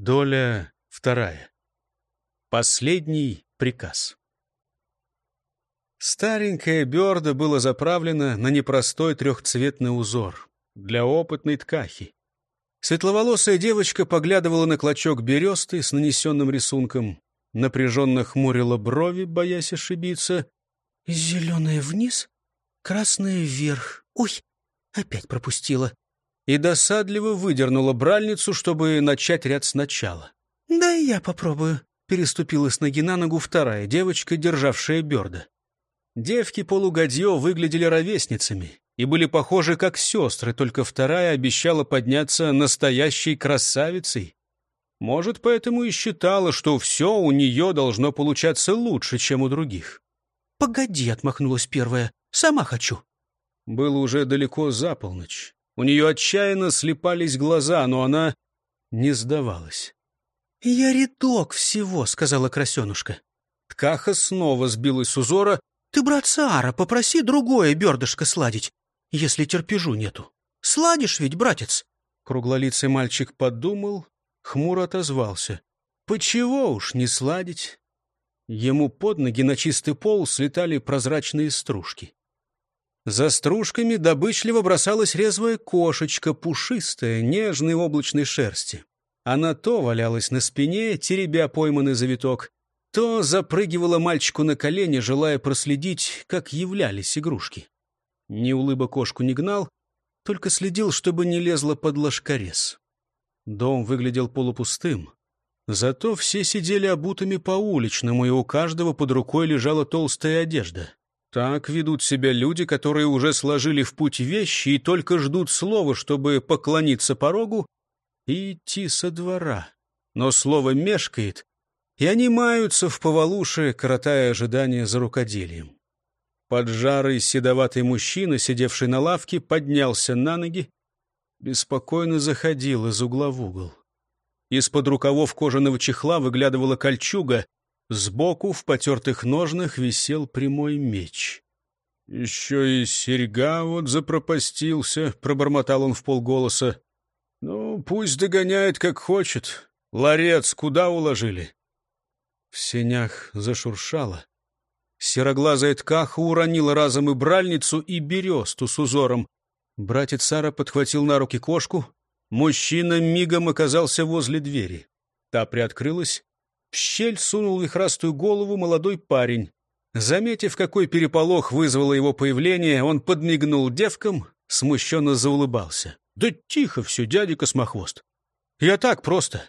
Доля вторая. Последний приказ. Старенькая берда было заправлено на непростой трехцветный узор для опытной ткахи. Светловолосая девочка поглядывала на клочок бересты с нанесенным рисунком, напряженно хмурила брови, боясь ошибиться. «Зеленое вниз, красное вверх. Ой, опять пропустила». И досадливо выдернула бральницу, чтобы начать ряд сначала. «Да и я попробую», — переступила с ноги на ногу вторая девочка, державшая берда. Девки полугодье выглядели ровесницами и были похожи как сестры, только вторая обещала подняться настоящей красавицей. Может, поэтому и считала, что все у нее должно получаться лучше, чем у других. «Погоди», — отмахнулась первая, — «сама хочу». Было уже далеко за полночь. У нее отчаянно слепались глаза, но она не сдавалась. «Я редок всего», — сказала красенушка. Ткаха снова сбилась с узора. «Ты, брат Саара, попроси другое бердышко сладить, если терпежу нету. Сладишь ведь, братец?» Круглолицый мальчик подумал, хмуро отозвался. «Почего уж не сладить?» Ему под ноги на чистый пол слетали прозрачные стружки. За стружками добычливо бросалась резвая кошечка, пушистая, нежной облачной шерсти. Она то валялась на спине, теребя пойманный завиток, то запрыгивала мальчику на колени, желая проследить, как являлись игрушки. Ни улыба кошку не гнал, только следил, чтобы не лезла под ложкорез. Дом выглядел полупустым. Зато все сидели обутыми по уличному, и у каждого под рукой лежала толстая одежда. Так ведут себя люди, которые уже сложили в путь вещи и только ждут слова, чтобы поклониться порогу и идти со двора. Но слово мешкает, и они маются в повалуше, коротая ожидание за рукоделием. Поджарый седоватый мужчина, сидевший на лавке, поднялся на ноги, беспокойно заходил из угла в угол. Из-под рукавов кожаного чехла выглядывала кольчуга, сбоку в потертых ножнах висел прямой меч. «Еще и серьга вот запропастился», — пробормотал он в полголоса. «Ну, пусть догоняет, как хочет. Ларец куда уложили?» В сенях зашуршало. Сероглазая ткаха уронила разом и бральницу, и бересту с узором. Братец Сара подхватил на руки кошку, Мужчина мигом оказался возле двери. Та приоткрылась. В щель сунул вихрастую голову молодой парень. Заметив, какой переполох вызвало его появление, он подмигнул девкам, смущенно заулыбался. «Да тихо все, дядя Космохвост! Я так просто!»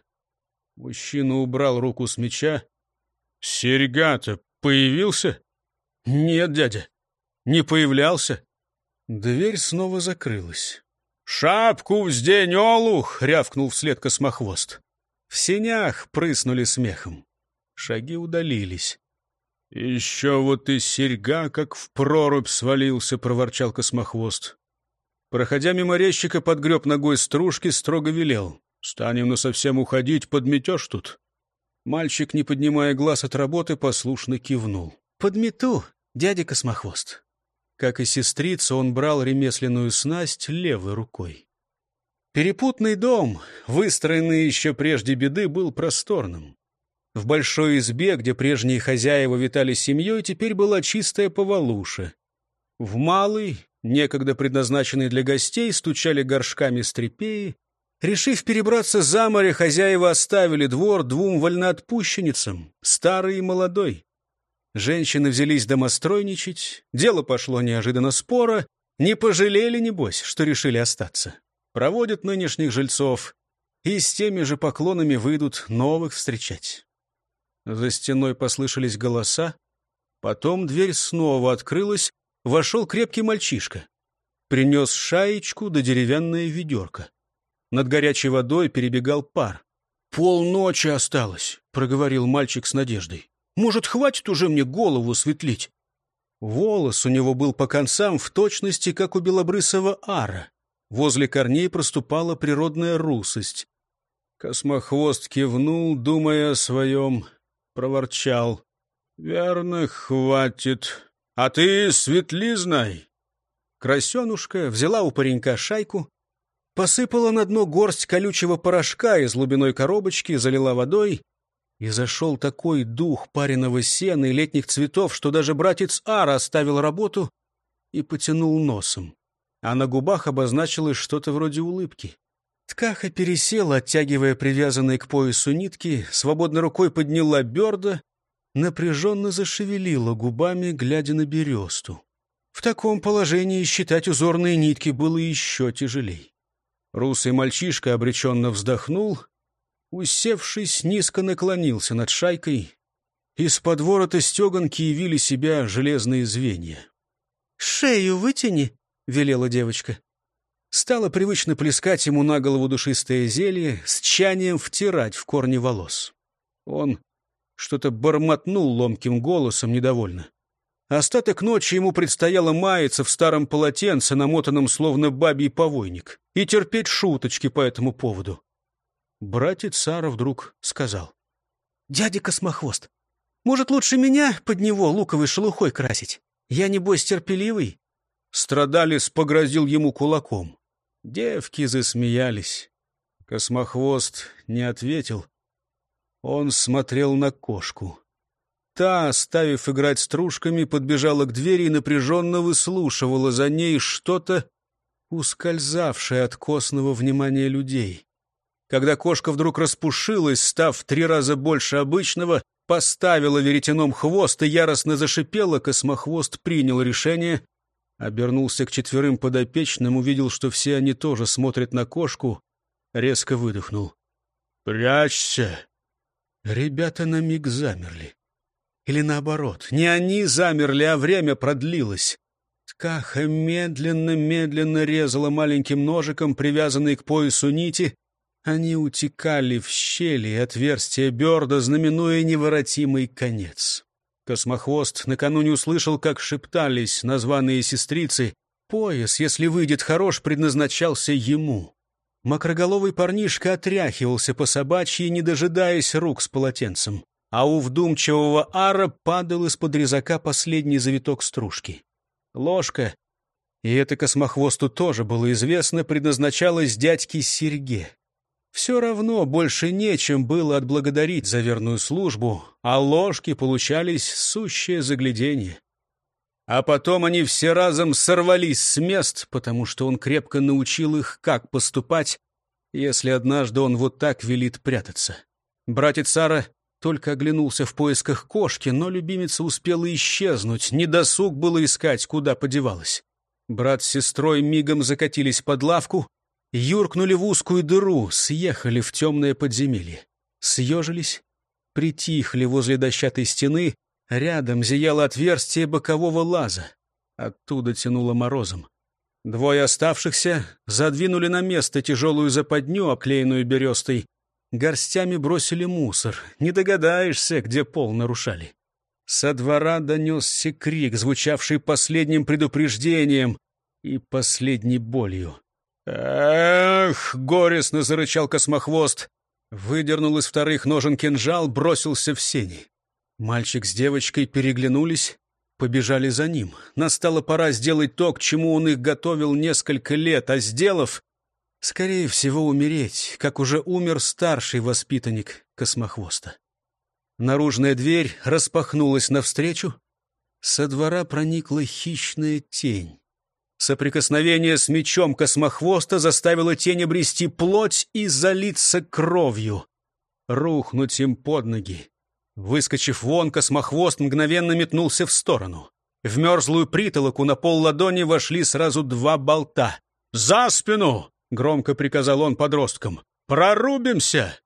Мужчина убрал руку с меча. «Серьга-то появился?» «Нет, дядя, не появлялся». Дверь снова закрылась. «Шапку вздень, олух!» — рявкнул вслед космохвост. В сенях прыснули смехом. Шаги удалились. «Еще вот и серьга, как в прорубь свалился», — проворчал космохвост. Проходя мимо резчика, подгреб ногой стружки, строго велел. «Станем совсем уходить, подметешь тут?» Мальчик, не поднимая глаз от работы, послушно кивнул. «Подмету, дядя Космохвост». Как и сестрица, он брал ремесленную снасть левой рукой. Перепутный дом, выстроенный еще прежде беды, был просторным. В большой избе, где прежние хозяева витали семьей, теперь была чистая повалуша. В малый, некогда предназначенный для гостей, стучали горшками стрепеи. Решив перебраться за море, хозяева оставили двор двум вольноотпущенницам, старый и молодой. Женщины взялись домостройничать, дело пошло неожиданно споро, не пожалели, небось, что решили остаться. Проводят нынешних жильцов и с теми же поклонами выйдут новых встречать. За стеной послышались голоса, потом дверь снова открылась, вошел крепкий мальчишка. Принес шаечку да деревянное ведерко. Над горячей водой перебегал пар. «Полночи осталось», — проговорил мальчик с надеждой. Может, хватит уже мне голову светлить? Волос у него был по концам в точности, как у белобрысого ара. Возле корней проступала природная русость. Космохвост кивнул, думая о своем, проворчал. «Верно, хватит. А ты светли знай». Красенушка взяла у паренька шайку, посыпала на дно горсть колючего порошка из глубиной коробочки, залила водой, и зашел такой дух пареного сена и летних цветов, что даже братец Ара оставил работу и потянул носом, а на губах обозначилось что-то вроде улыбки. Ткаха пересела, оттягивая привязанные к поясу нитки, свободной рукой подняла берда, напряженно зашевелила губами, глядя на бересту. В таком положении считать узорные нитки было еще тяжелей. Русый мальчишка обреченно вздохнул, усевшись, низко наклонился над шайкой. Из-под ворота стеганки явили себя железные звенья. «Шею вытяни», — велела девочка. Стало привычно плескать ему на голову душистое зелье, с чанием втирать в корни волос. Он что-то бормотнул ломким голосом недовольно. Остаток ночи ему предстояло маяться в старом полотенце, намотанном словно бабий повойник, и терпеть шуточки по этому поводу. Братец Сара вдруг сказал. «Дядя Космохвост, может, лучше меня под него луковой шелухой красить? Я, небось, терпеливый?» Страдалис погрозил ему кулаком. Девки засмеялись. Космохвост не ответил. Он смотрел на кошку. Та, оставив играть стружками, подбежала к двери и напряженно выслушивала за ней что-то, ускользавшее от костного внимания людей. Когда кошка вдруг распушилась, став три раза больше обычного, поставила веретеном хвост и яростно зашипела, космохвост принял решение Обернулся к четверым подопечным, увидел, что все они тоже смотрят на кошку, резко выдохнул. «Прячься!» Ребята на миг замерли. Или наоборот, не они замерли, а время продлилось. Ткаха медленно-медленно резала маленьким ножиком, привязанный к поясу нити. Они утекали в щели и отверстия берда, знаменуя неворотимый конец. Космохвост накануне услышал, как шептались названные сестрицы. Пояс, если выйдет хорош, предназначался ему. Макроголовый парнишка отряхивался по собачьи, не дожидаясь рук с полотенцем. А у вдумчивого ара падал из-под резака последний завиток стружки. Ложка, и это космохвосту тоже было известно, предназначалась дядьке Серге. Все равно больше нечем было отблагодарить за верную службу, а ложки получались сущее загляденье. А потом они все разом сорвались с мест, потому что он крепко научил их, как поступать, если однажды он вот так велит прятаться. Братец Сара только оглянулся в поисках кошки, но любимица успела исчезнуть, недосуг было искать, куда подевалась. Брат с сестрой мигом закатились под лавку, юркнули в узкую дыру, съехали в темное подземелье. Съежились, притихли возле дощатой стены, рядом зияло отверстие бокового лаза. Оттуда тянуло морозом. Двое оставшихся задвинули на место тяжелую западню, оклеенную берестой. Горстями бросили мусор. Не догадаешься, где пол нарушали. Со двора донесся крик, звучавший последним предупреждением и последней болью. «Эх!» — горестно зарычал космохвост. Выдернул из вторых ножен кинжал, бросился в сени. Мальчик с девочкой переглянулись, побежали за ним. Настала пора сделать то, к чему он их готовил несколько лет, а сделав, скорее всего, умереть, как уже умер старший воспитанник космохвоста. Наружная дверь распахнулась навстречу. Со двора проникла хищная тень. Соприкосновение с мечом космохвоста заставило тень обрести плоть и залиться кровью. Рухнуть им под ноги. Выскочив вон, космохвост мгновенно метнулся в сторону. В мерзлую притолоку на пол ладони вошли сразу два болта. «За спину!» — громко приказал он подросткам. «Прорубимся!»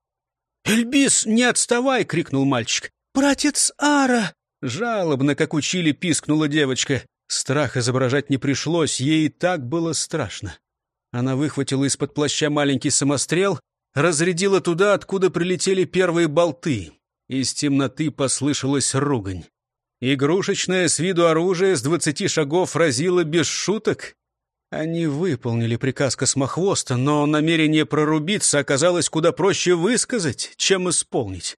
«Эльбис, не отставай!» — крикнул мальчик. «Братец Ара!» Жалобно, как учили, пискнула девочка. Страх изображать не пришлось, ей и так было страшно. Она выхватила из-под плаща маленький самострел, разрядила туда, откуда прилетели первые болты. Из темноты послышалась ругань. Игрушечное с виду оружие с двадцати шагов разило без шуток. Они выполнили приказ космохвоста, но намерение прорубиться оказалось куда проще высказать, чем исполнить.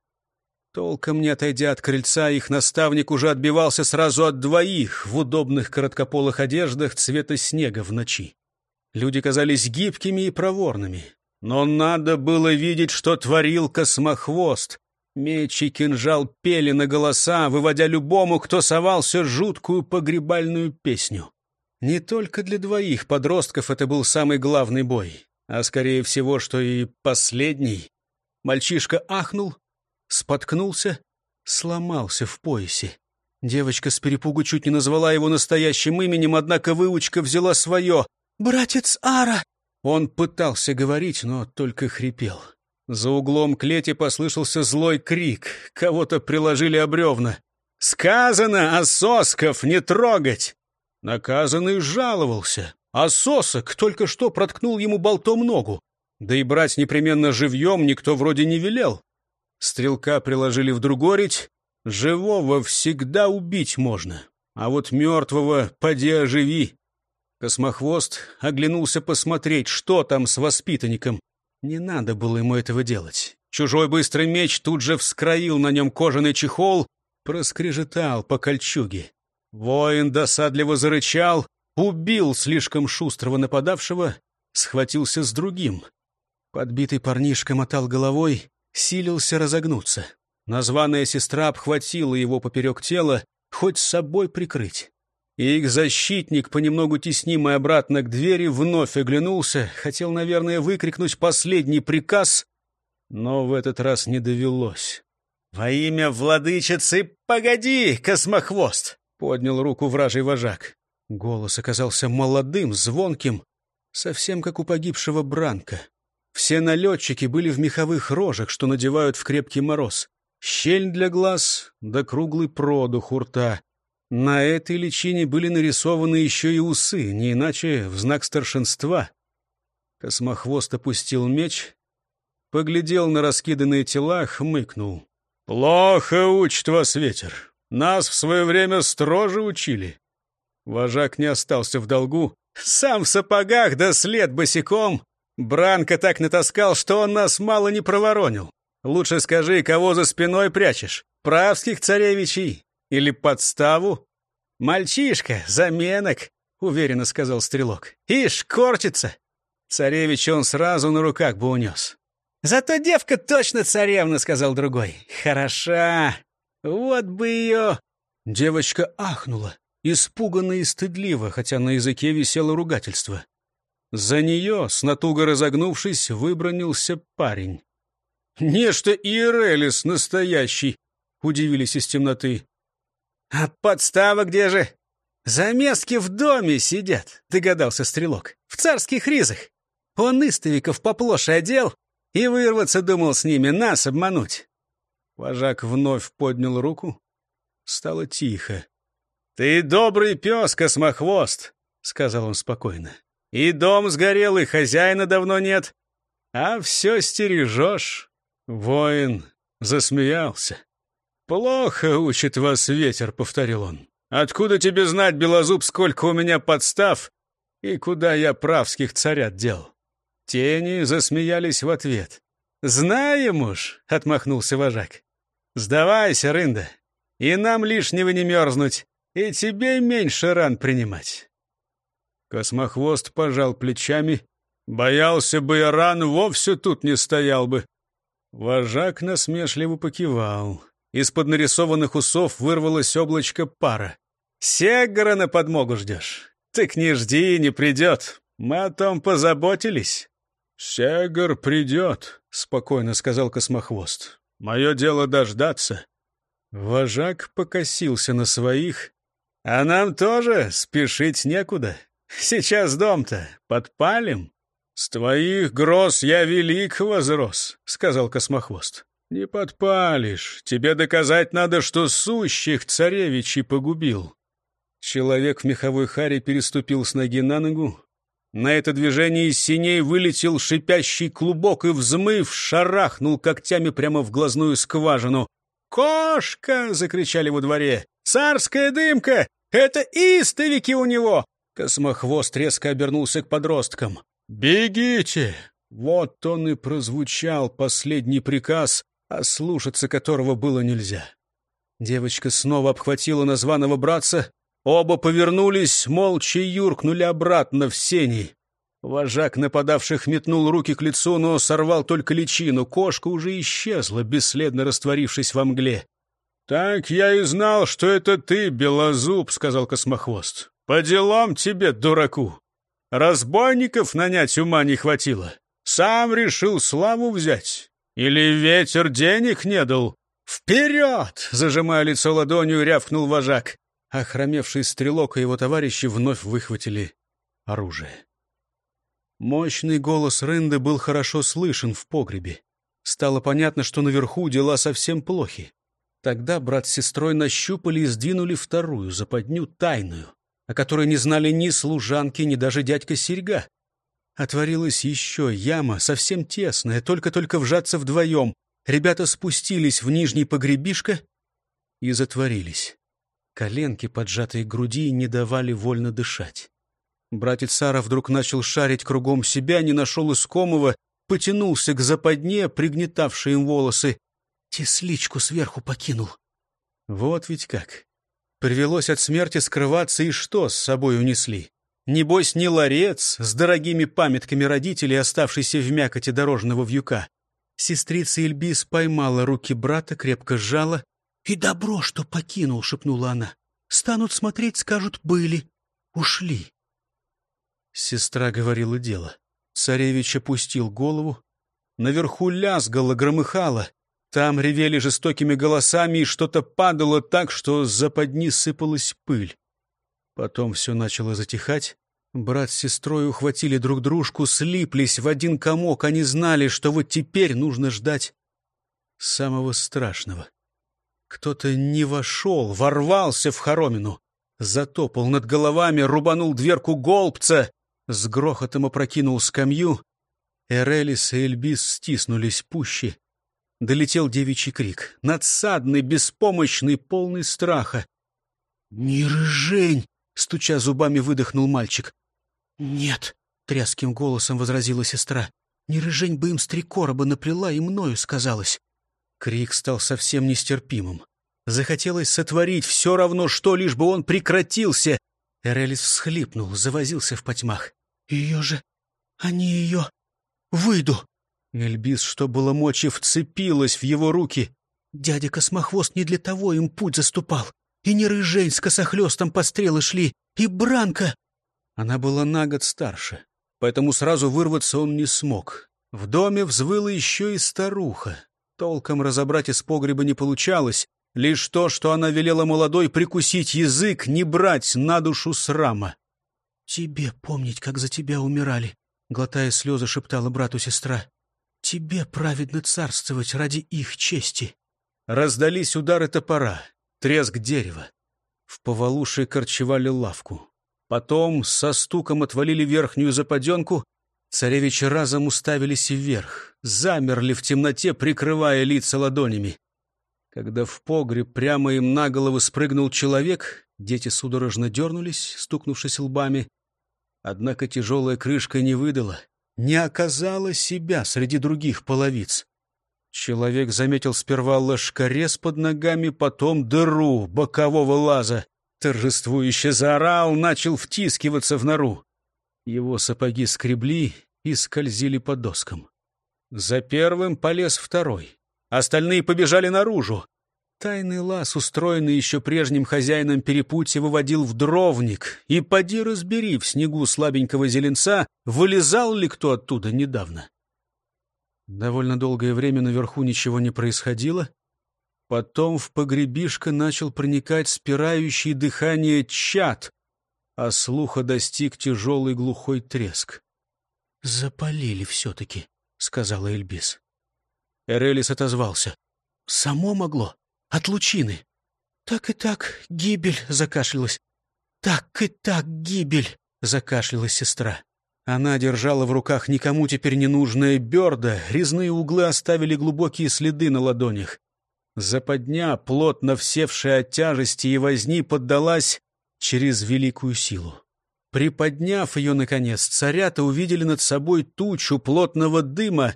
Толком не отойдя от крыльца, их наставник уже отбивался сразу от двоих в удобных короткополых одеждах цвета снега в ночи. Люди казались гибкими и проворными. Но надо было видеть, что творил космохвост. Меч и кинжал пели на голоса, выводя любому, кто совался, жуткую погребальную песню. Не только для двоих подростков это был самый главный бой, а скорее всего, что и последний. Мальчишка ахнул, споткнулся, сломался в поясе. Девочка с перепугу чуть не назвала его настоящим именем, однако выучка взяла свое. «Братец Ара!» Он пытался говорить, но только хрипел. За углом клети послышался злой крик. Кого-то приложили обревна. «Сказано, ососков не трогать!» Наказанный жаловался. А сосок только что проткнул ему болтом ногу. Да и брать непременно живьем никто вроде не велел. Стрелка приложили в другорить. Живого всегда убить можно, а вот мертвого поди оживи. Космохвост оглянулся посмотреть, что там с воспитанником. Не надо было ему этого делать. Чужой быстрый меч тут же вскроил на нем кожаный чехол, проскрежетал по кольчуге. Воин досадливо зарычал, убил слишком шустрого нападавшего, схватился с другим. Подбитый парнишка мотал головой, силился разогнуться. Названная сестра обхватила его поперек тела, хоть с собой прикрыть. И их защитник, понемногу теснимый обратно к двери, вновь оглянулся, хотел, наверное, выкрикнуть последний приказ, но в этот раз не довелось. «Во имя владычицы, погоди, космохвост!» — поднял руку вражий вожак. Голос оказался молодым, звонким, совсем как у погибшего Бранка. Все налетчики были в меховых рожах, что надевают в крепкий мороз. Щель для глаз да круглый продух у рта. На этой личине были нарисованы еще и усы, не иначе в знак старшинства. Космохвост опустил меч, поглядел на раскиданные тела, хмыкнул. «Плохо учит вас ветер. Нас в свое время строже учили». Вожак не остался в долгу. «Сам в сапогах да след босиком. Бранко так натаскал, что он нас мало не проворонил. Лучше скажи, кого за спиной прячешь? Правских царевичей или подставу? Мальчишка, заменок, уверенно сказал стрелок. Ишь, корчится. Царевич он сразу на руках бы унес. Зато девка точно царевна, сказал другой. Хороша. Вот бы ее. Девочка ахнула, испуганно и стыдливо, хотя на языке висело ругательство. За нее, с натуго разогнувшись, выбронился парень. «Нечто Иерелис настоящий!» — удивились из темноты. «А подстава где же?» «Замески в доме сидят», — догадался стрелок. «В царских ризах. Он истовиков поплоше одел и вырваться думал с ними, нас обмануть». Вожак вновь поднял руку. Стало тихо. «Ты добрый пес, космохвост», — сказал он спокойно. «И дом сгорел, и хозяина давно нет, а все стережешь». Воин засмеялся. «Плохо учит вас ветер», — повторил он. «Откуда тебе знать, Белозуб, сколько у меня подстав и куда я правских царят дел?» Тени засмеялись в ответ. «Знаем уж», — отмахнулся вожак. «Сдавайся, рында, и нам лишнего не мерзнуть, и тебе меньше ран принимать». Космохвост пожал плечами. «Боялся бы я ран, вовсе тут не стоял бы. Вожак насмешливо покивал. Из-под нарисованных усов вырвалось облачко пара. «Сегора на подмогу ждешь? Так не жди, не придет. Мы о том позаботились». «Сегор придет», — спокойно сказал Космохвост. «Мое дело дождаться». Вожак покосился на своих. «А нам тоже спешить некуда. Сейчас дом-то подпалим». «С твоих гроз я велик возрос», — сказал Космохвост. «Не подпалишь. Тебе доказать надо, что сущих царевичей погубил». Человек в меховой харе переступил с ноги на ногу. На это движение из синей вылетел шипящий клубок и, взмыв, шарахнул когтями прямо в глазную скважину. «Кошка!» — закричали во дворе. «Царская дымка! Это истовики у него!» Космохвост резко обернулся к подросткам. «Бегите!» Вот он и прозвучал последний приказ, ослушаться которого было нельзя. Девочка снова обхватила названного братца. Оба повернулись, молча юркнули обратно в сени. Вожак нападавших метнул руки к лицу, но сорвал только личину. Кошка уже исчезла, бесследно растворившись во мгле. — Так я и знал, что это ты, Белозуб, — сказал Космохвост. — По делам тебе, дураку. Разбойников нанять ума не хватило. Сам решил славу взять. Или ветер денег не дал? «Вперед!» — зажимая лицо ладонью, рявкнул вожак. Охромевший стрелок и его товарищи вновь выхватили оружие. Мощный голос Рынды был хорошо слышен в погребе. Стало понятно, что наверху дела совсем плохи. Тогда брат с сестрой нащупали и сдвинули вторую западню тайную, о которой не знали ни служанки, ни даже дядька Серьга. Отворилась еще яма, совсем тесная, только-только вжаться вдвоем. Ребята спустились в нижний погребишко и затворились. Коленки, поджатые груди, не давали вольно дышать. Братец Сара вдруг начал шарить кругом себя, не нашел искомого, потянулся к западне, пригнетавшей им волосы. Тесличку сверху покинул. Вот ведь как. Привелось от смерти скрываться, и что с собой унесли? Небось, не ларец с дорогими памятками родителей, оставшийся в мякоти дорожного вьюка. Сестрица Эльбис поймала руки брата, крепко сжала. «И добро, что покинул», — шепнула она. «Станут смотреть, скажут, были. Ушли». Сестра говорила дело. Царевич опустил голову. Наверху лязгало, громыхало. Там ревели жестокими голосами, и что-то падало так, что с западни сыпалась пыль. Потом все начало затихать. Брат с сестрой ухватили друг дружку, слиплись в один комок. Они знали, что вот теперь нужно ждать самого страшного. Кто-то не вошел, ворвался в хоромину. Затопал над головами, рубанул дверку голбца с грохотом опрокинул скамью. Эрелис и Эльбис стиснулись пуще. Долетел девичий крик, надсадный, беспомощный, полный страха. «Не рыжень!» — стуча зубами, выдохнул мальчик. «Нет!» — тряским голосом возразила сестра. «Не рыжень бы им с три короба наплела, и мною сказалось». Крик стал совсем нестерпимым. Захотелось сотворить все равно, что лишь бы он прекратился. Эрелис всхлипнул, завозился в потьмах. «Ее же... Они ее... Выйду!» Эльбис, что было мочи, вцепилась в его руки. Дядя Космохвост не для того им путь заступал. И не рыжень с косохлестом по стрелы шли, и Бранка. Она была на год старше, поэтому сразу вырваться он не смог. В доме взвыла еще и старуха. Толком разобрать из погреба не получалось. Лишь то, что она велела молодой прикусить язык, не брать на душу срама. «Тебе помнить, как за тебя умирали», — глотая слезы, шептала брату сестра. «Тебе праведно царствовать ради их чести». Раздались удары топора, треск дерева. В повалуши корчевали лавку. Потом со стуком отвалили верхнюю западенку. Царевичи разом уставились вверх, замерли в темноте, прикрывая лица ладонями. Когда в погреб прямо им на голову спрыгнул человек, дети судорожно дернулись, стукнувшись лбами. Однако тяжелая крышка не выдала, не оказала себя среди других половиц. Человек заметил сперва ложкорез под ногами, потом дыру бокового лаза. Торжествующе заорал, начал втискиваться в нору. Его сапоги скребли и скользили по доскам. За первым полез второй. Остальные побежали наружу. Тайный лаз, устроенный еще прежним хозяином перепутья, выводил в дровник, и поди разбери в снегу слабенького зеленца, вылезал ли кто оттуда недавно. Довольно долгое время наверху ничего не происходило. Потом в погребишко начал проникать спирающий дыхание чад, а слуха достиг тяжелый глухой треск. «Запалили все-таки», — сказала Эльбис. Эрелис отозвался. «Само могло. От лучины». «Так и так, гибель», — закашлялась. «Так и так, гибель», — закашлялась сестра. Она держала в руках никому теперь не нужное бердо, резные углы оставили глубокие следы на ладонях. Западня, плотно всевшая от тяжести и возни, поддалась через великую силу. Приподняв ее, наконец, царята увидели над собой тучу плотного дыма,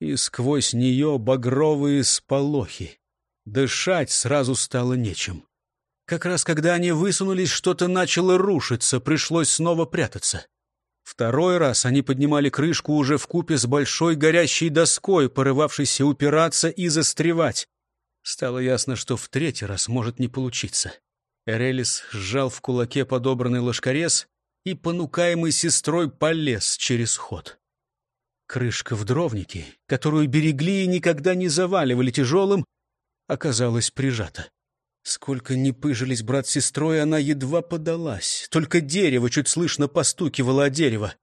и сквозь нее багровые сполохи. Дышать сразу стало нечем. Как раз когда они высунулись, что-то начало рушиться, пришлось снова прятаться. Второй раз они поднимали крышку уже в купе с большой горящей доской, порывавшейся упираться и застревать. Стало ясно, что в третий раз может не получиться. Эрелис сжал в кулаке подобранный ложкорез и, понукаемый сестрой, полез через ход. Крышка в дровнике, которую берегли и никогда не заваливали тяжелым, оказалась прижата. Сколько ни пыжились брат с сестрой, она едва подалась. Только дерево чуть слышно постукивало о дерево.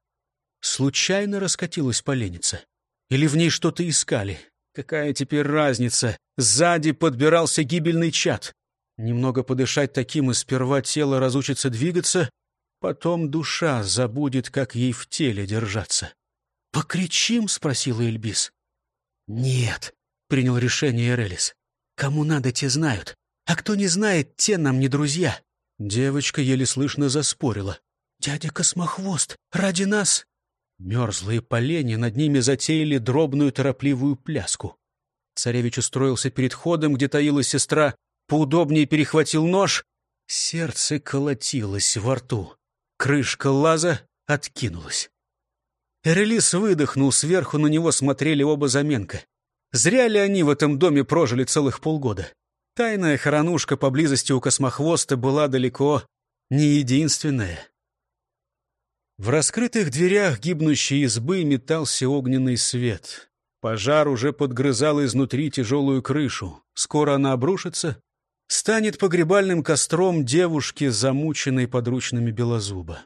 Случайно раскатилась поленница. Или в ней что-то искали. Какая теперь разница? Сзади подбирался гибельный чад. Немного подышать таким, и сперва тело разучится двигаться, потом душа забудет, как ей в теле держаться. «Покричим?» — спросила Эльбис. «Нет», — принял решение Эрелис. «Кому надо, те знают. А кто не знает, те нам не друзья. Девочка еле слышно заспорила. «Дядя Космохвост, ради нас!» Мерзлые поленья над ними затеяли дробную торопливую пляску. Царевич устроился перед ходом, где таилась сестра, поудобнее перехватил нож. Сердце колотилось во рту. Крышка лаза откинулась. Эрелис выдохнул, сверху на него смотрели оба заменка. Зря ли они в этом доме прожили целых полгода? Тайная хоронушка поблизости у космохвоста была далеко не единственная. В раскрытых дверях гибнущей избы метался огненный свет. Пожар уже подгрызал изнутри тяжелую крышу. Скоро она обрушится, станет погребальным костром девушки, замученной подручными белозуба.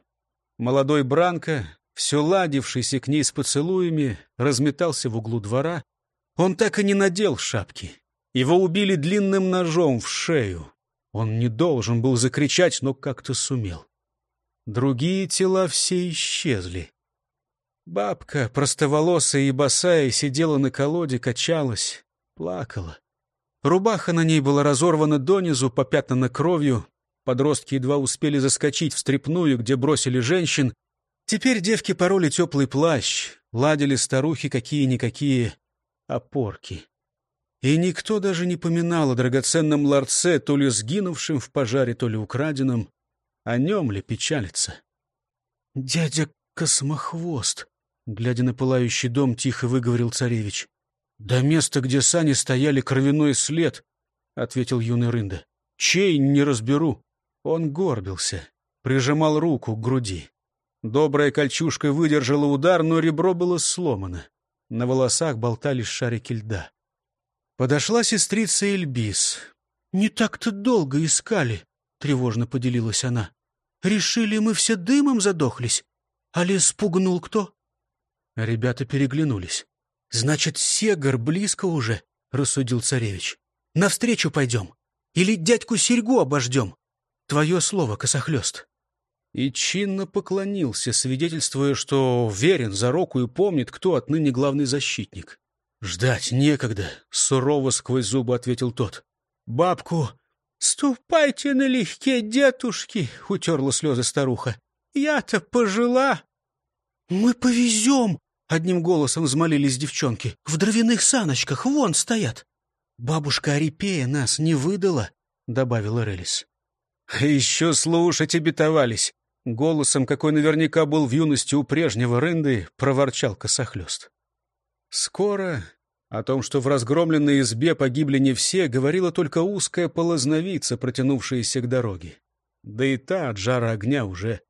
Молодой Бранко, все ладившийся к ней с поцелуями, разметался в углу двора. Он так и не надел шапки. Его убили длинным ножом в шею. Он не должен был закричать, но как-то сумел. Другие тела все исчезли. Бабка, простоволосая и босая, сидела на колоде, качалась, плакала. Рубаха на ней была разорвана донизу, попятнана кровью. Подростки едва успели заскочить в стрепную, где бросили женщин. Теперь девки пороли теплый плащ, ладили старухи какие-никакие опорки. И никто даже не поминал о драгоценном ларце, то ли сгинувшем в пожаре, то ли украденном. О нем ли печалиться? «Дядя Космохвост», — глядя на пылающий дом, тихо выговорил царевич. «До места, где сани стояли, кровяной след», — ответил юный Рында. «Чей, не разберу». Он горбился, прижимал руку к груди. Добрая кольчушка выдержала удар, но ребро было сломано. На волосах болтались шарики льда. Подошла сестрица Эльбис. «Не так-то долго искали», — тревожно поделилась она. «Решили, мы все дымом задохлись. А ли спугнул кто?» Ребята переглянулись. «Значит, Сегар близко уже», — рассудил царевич. «Навстречу пойдем. Или дядьку Серьгу обождем. Твое слово, косохлест». И чинно поклонился, свидетельствуя, что верен за року и помнит, кто отныне главный защитник. «Ждать некогда», — сурово сквозь зубы ответил тот. «Бабку...» «Ступайте налегке, дедушки», — утерла слезы старуха. «Я-то пожила». «Мы повезем», — одним голосом взмолились девчонки. «В дровяных саночках вон стоят». «Бабушка Арипея нас не выдала», — добавила Релис. «Еще слушать обетовались», — голосом, какой наверняка был в юности у прежнего Рынды, проворчал косохлёст. Скоро о том, что в разгромленной избе погибли не все, говорила только узкая полозновица, протянувшаяся к дороге. Да и та от жара огня уже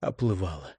оплывала.